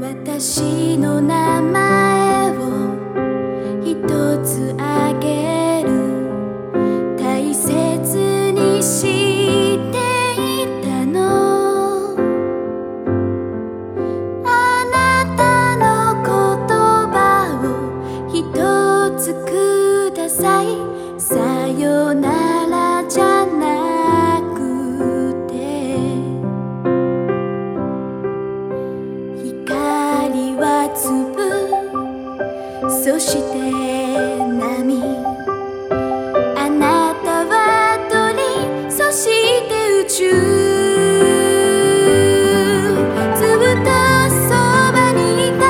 私の名前を一つあげる。大切にしていたの。あなたの言葉を一つください。さよなら。そして波。あなたは鳥そして宇宙。ずぶとそばにいた。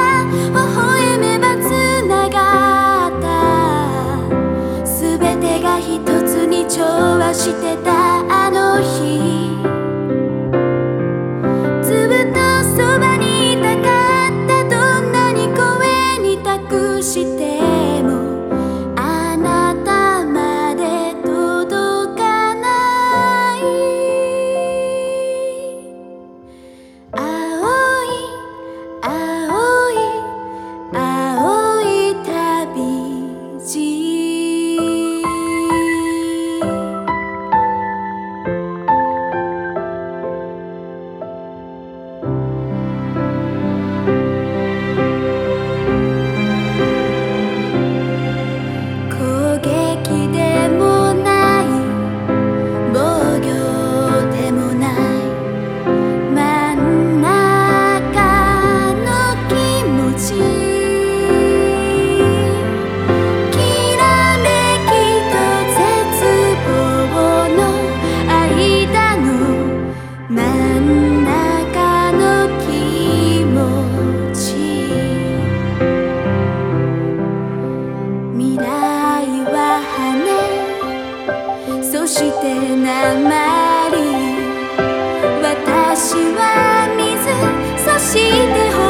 微笑めばつながった。すべてが一つに調和してた。してなまり私は水そして